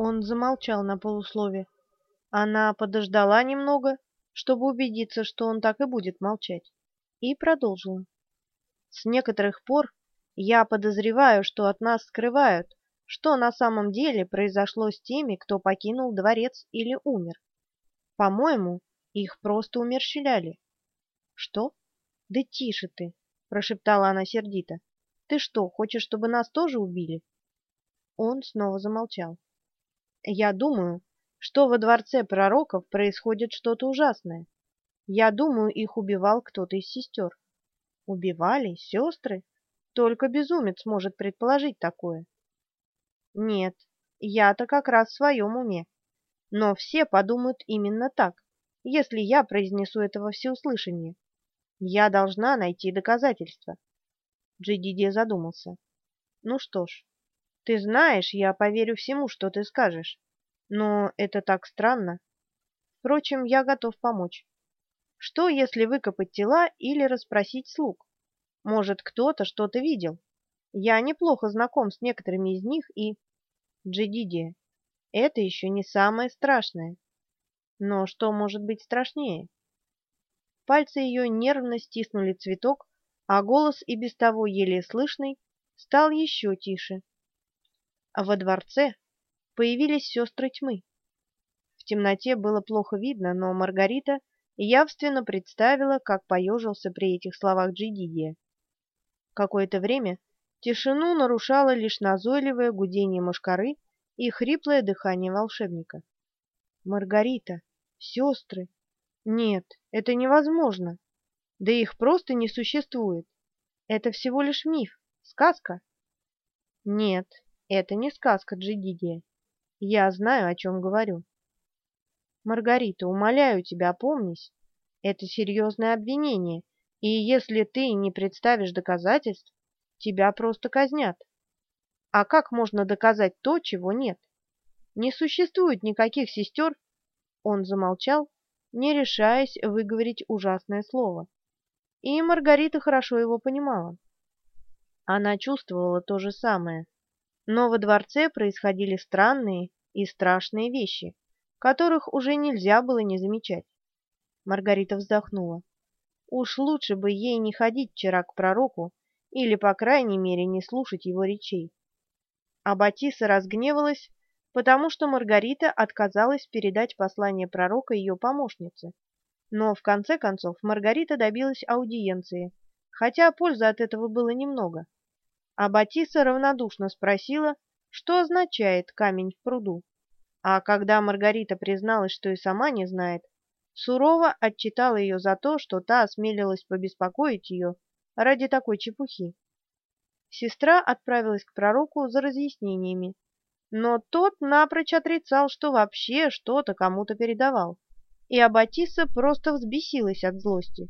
Он замолчал на полуслове. Она подождала немного, чтобы убедиться, что он так и будет молчать, и продолжила. С некоторых пор я подозреваю, что от нас скрывают, что на самом деле произошло с теми, кто покинул дворец или умер. По-моему, их просто умерщвляли. Что? Да тише ты, прошептала она сердито. Ты что, хочешь, чтобы нас тоже убили? Он снова замолчал. Я думаю, что во дворце пророков происходит что-то ужасное. Я думаю, их убивал кто-то из сестер. Убивали сестры? Только безумец может предположить такое. Нет, я-то как раз в своем уме. Но все подумают именно так, если я произнесу это во всеуслышание. Я должна найти доказательства. Джидиди задумался. Ну что ж, ты знаешь, я поверю всему, что ты скажешь. Но это так странно. Впрочем, я готов помочь. Что, если выкопать тела или расспросить слуг? Может, кто-то что-то видел? Я неплохо знаком с некоторыми из них и... Джидиди, это еще не самое страшное. Но что может быть страшнее? Пальцы ее нервно стиснули цветок, а голос, и без того еле слышный, стал еще тише. А во дворце появились сестры тьмы. В темноте было плохо видно, но Маргарита явственно представила, как поежился при этих словах Джидидия. Какое-то время тишину нарушало лишь назойливое гудение мошкары и хриплое дыхание волшебника. Маргарита, сестры. Нет, это невозможно. Да их просто не существует. Это всего лишь миф, сказка. Нет, это не сказка Джидидия. Я знаю, о чем говорю. Маргарита, умоляю тебя, опомнись. Это серьезное обвинение, и если ты не представишь доказательств, тебя просто казнят. А как можно доказать то, чего нет? Не существует никаких сестер. Он замолчал, не решаясь выговорить ужасное слово. И Маргарита хорошо его понимала. Она чувствовала то же самое. Но во дворце происходили странные и страшные вещи, которых уже нельзя было не замечать. Маргарита вздохнула. Уж лучше бы ей не ходить вчера к пророку или, по крайней мере, не слушать его речей. А Батиса разгневалась, потому что Маргарита отказалась передать послание пророка ее помощнице. Но, в конце концов, Маргарита добилась аудиенции, хотя пользы от этого было немного а Батиса равнодушно спросила, что означает камень в пруду. А когда Маргарита призналась, что и сама не знает, сурово отчитала ее за то, что та осмелилась побеспокоить ее ради такой чепухи. Сестра отправилась к пророку за разъяснениями, но тот напрочь отрицал, что вообще что-то кому-то передавал, и Аббатиса просто взбесилась от злости.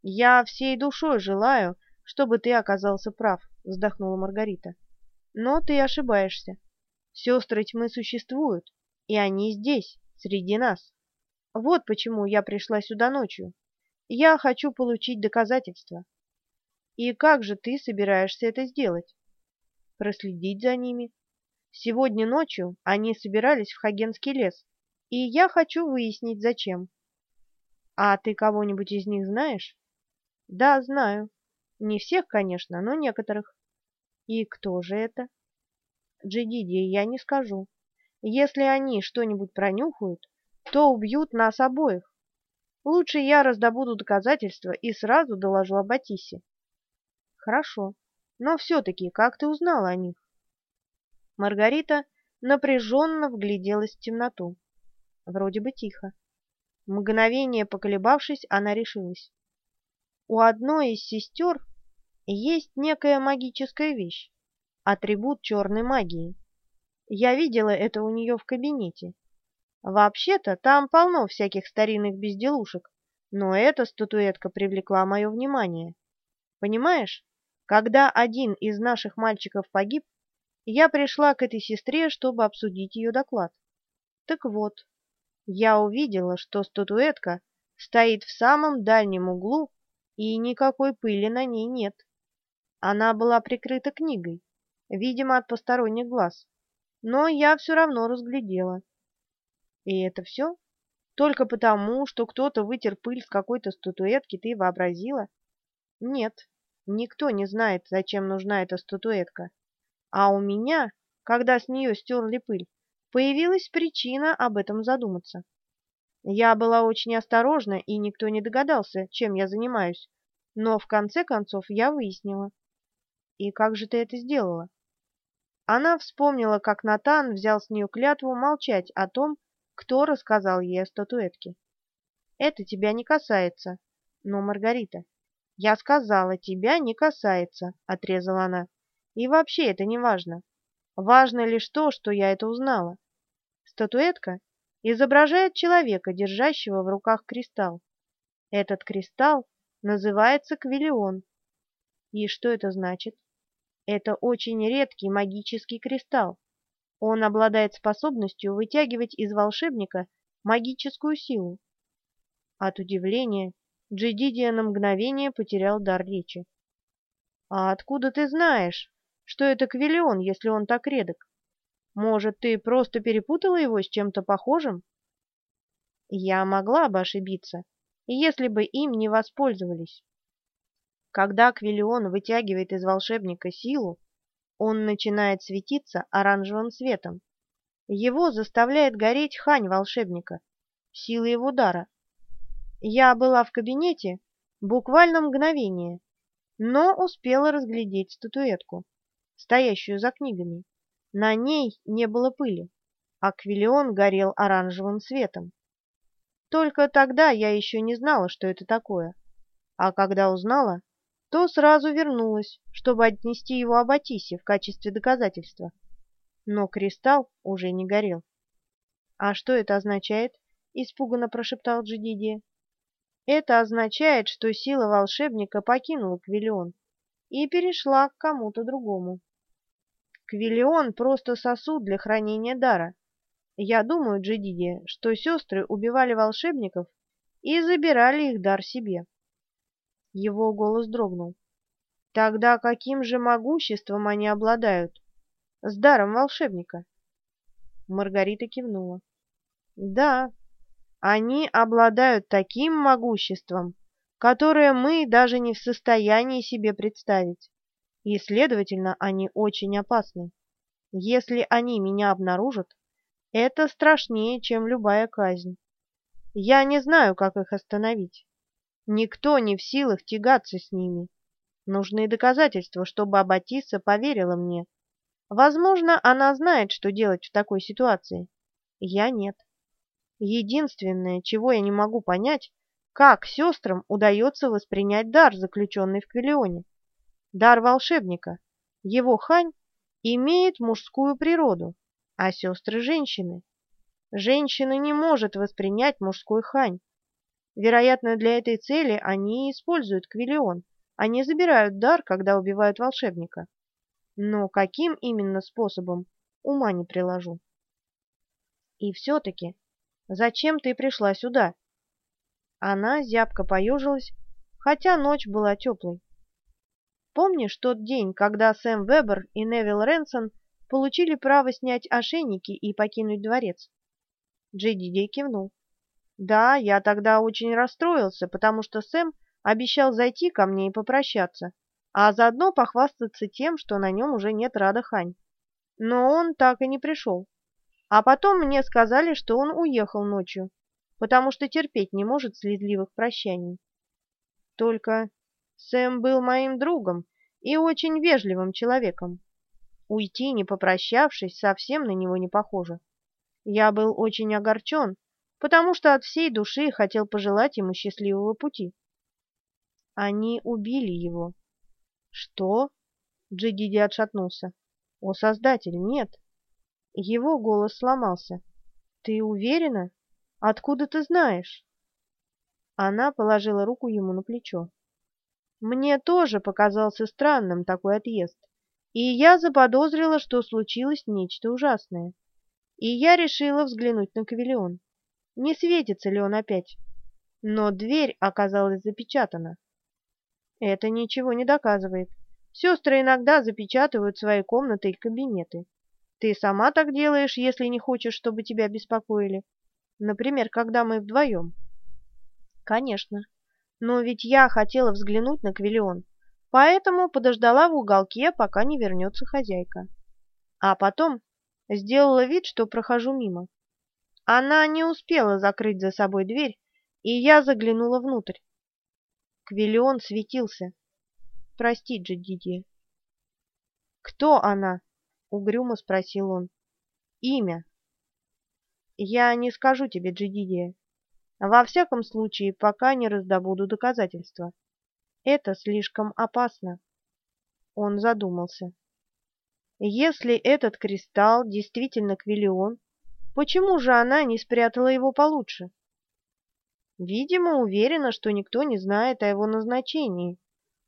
«Я всей душой желаю, чтобы ты оказался прав», — вздохнула Маргарита. «Но ты ошибаешься. Сестры тьмы существуют, и они здесь, среди нас. Вот почему я пришла сюда ночью. Я хочу получить доказательства. И как же ты собираешься это сделать? Проследить за ними. Сегодня ночью они собирались в Хагенский лес, и я хочу выяснить, зачем. А ты кого-нибудь из них знаешь? Да, знаю. Не всех, конечно, но некоторых. И кто же это? Джидиди, я не скажу. Если они что-нибудь пронюхают, то убьют нас обоих. Лучше я раздобуду доказательства и сразу доложу об Атисе. Хорошо. Но все-таки, как ты узнала о них? Маргарита напряженно вгляделась в темноту. Вроде бы тихо. Мгновение поколебавшись, она решилась. У одной из сестер есть некая магическая вещь, атрибут черной магии. Я видела это у нее в кабинете. Вообще-то там полно всяких старинных безделушек, но эта статуэтка привлекла мое внимание. Понимаешь, когда один из наших мальчиков погиб, я пришла к этой сестре, чтобы обсудить ее доклад. Так вот, я увидела, что статуэтка стоит в самом дальнем углу и никакой пыли на ней нет. Она была прикрыта книгой, видимо, от посторонних глаз. но я все равно разглядела. И это все? Только потому, что кто-то вытер пыль с какой-то статуэтки, ты вообразила? Нет, никто не знает, зачем нужна эта статуэтка. А у меня, когда с нее стерли пыль, появилась причина об этом задуматься. Я была очень осторожна, и никто не догадался, чем я занимаюсь, но в конце концов я выяснила. И как же ты это сделала? Она вспомнила, как Натан взял с нее клятву молчать о том, кто рассказал ей о статуэтке. Это тебя не касается. Но, Маргарита, я сказала, тебя не касается, отрезала она. И вообще это не важно. Важно лишь то, что я это узнала. Статуэтка изображает человека, держащего в руках кристалл. Этот кристалл называется квиллион. И что это значит? Это очень редкий магический кристалл. Он обладает способностью вытягивать из волшебника магическую силу. От удивления Джедидия на мгновение потерял дар речи. «А откуда ты знаешь, что это Квиллион, если он так редок? Может, ты просто перепутала его с чем-то похожим?» Я могла бы ошибиться, если бы им не воспользовались. Когда Квиллион вытягивает из волшебника силу, он начинает светиться оранжевым светом. Его заставляет гореть хань волшебника, сила его дара. Я была в кабинете буквально мгновение, но успела разглядеть статуэтку, стоящую за книгами. На ней не было пыли, а Квиллион горел оранжевым светом. Только тогда я еще не знала, что это такое, а когда узнала, то сразу вернулась, чтобы отнести его Аббатисе в качестве доказательства. Но кристалл уже не горел. «А что это означает?» — испуганно прошептал Джидидия. «Это означает, что сила волшебника покинула Квиллион и перешла к кому-то другому. Квиллион — просто сосуд для хранения дара. Я думаю, Джидидия, что сестры убивали волшебников и забирали их дар себе. Его голос дрогнул. Тогда каким же могуществом они обладают? С даром волшебника. Маргарита кивнула. Да, они обладают таким могуществом, которое мы даже не в состоянии себе представить. И, следовательно, они очень опасны. Если они меня обнаружат, это страшнее, чем любая казнь. Я не знаю, как их остановить. Никто не в силах тягаться с ними. Нужны доказательства, чтобы Аббатиса поверила мне. Возможно, она знает, что делать в такой ситуации. Я нет. Единственное, чего я не могу понять, как сестрам удается воспринять дар, заключенный в Квиллионе. Дар волшебника. Его хань имеет мужскую природу, а сестры – женщины. Женщина не может воспринять мужской хань. Вероятно, для этой цели они используют квиллион. Они забирают дар, когда убивают волшебника. Но каким именно способом, ума не приложу. И все-таки, зачем ты пришла сюда? Она зябко поежилась, хотя ночь была теплой. Помнишь тот день, когда Сэм Вебер и Невил Ренсон получили право снять ошейники и покинуть дворец? Джейди Дей кивнул. Да, я тогда очень расстроился, потому что Сэм обещал зайти ко мне и попрощаться, а заодно похвастаться тем, что на нем уже нет Рада Хань. Но он так и не пришел. А потом мне сказали, что он уехал ночью, потому что терпеть не может слезливых прощаний. Только Сэм был моим другом и очень вежливым человеком. Уйти, не попрощавшись, совсем на него не похоже. Я был очень огорчен, потому что от всей души хотел пожелать ему счастливого пути. Они убили его. Что? Джидиди отшатнулся. О, Создатель, нет. Его голос сломался. Ты уверена? Откуда ты знаешь? Она положила руку ему на плечо. Мне тоже показался странным такой отъезд, и я заподозрила, что случилось нечто ужасное. И я решила взглянуть на Кавиллион не светится ли он опять. Но дверь оказалась запечатана. Это ничего не доказывает. Сестры иногда запечатывают свои комнаты и кабинеты. Ты сама так делаешь, если не хочешь, чтобы тебя беспокоили. Например, когда мы вдвоем. Конечно. Но ведь я хотела взглянуть на Квиллион, поэтому подождала в уголке, пока не вернется хозяйка. А потом сделала вид, что прохожу мимо. Она не успела закрыть за собой дверь, и я заглянула внутрь. Квиллион светился. Прости, Джедидия. «Кто она?» — угрюмо спросил он. «Имя». «Я не скажу тебе, Джедидия. Во всяком случае, пока не раздобуду доказательства. Это слишком опасно». Он задумался. «Если этот кристалл действительно Квиллион, почему же она не спрятала его получше?» Видимо, уверена, что никто не знает о его назначении.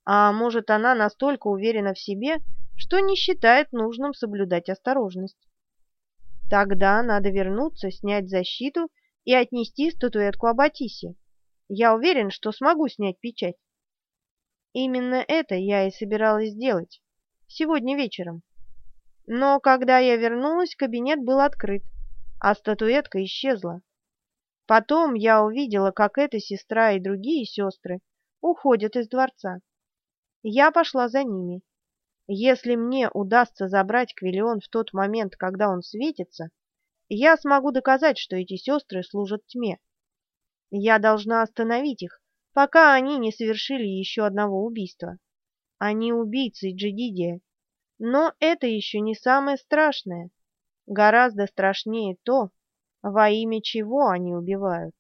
А может, она настолько уверена в себе, что не считает нужным соблюдать осторожность. Тогда надо вернуться, снять защиту и отнести статуэтку Аббатисе. Я уверен, что смогу снять печать. Именно это я и собиралась сделать. Сегодня вечером. Но когда я вернулась, кабинет был открыт, а статуэтка исчезла. Потом я увидела, как эта сестра и другие сестры уходят из дворца. Я пошла за ними. Если мне удастся забрать Квиллион в тот момент, когда он светится, я смогу доказать, что эти сестры служат тьме. Я должна остановить их, пока они не совершили еще одного убийства. Они убийцы Джедидия. Но это еще не самое страшное. Гораздо страшнее то, во имя чего они убивают.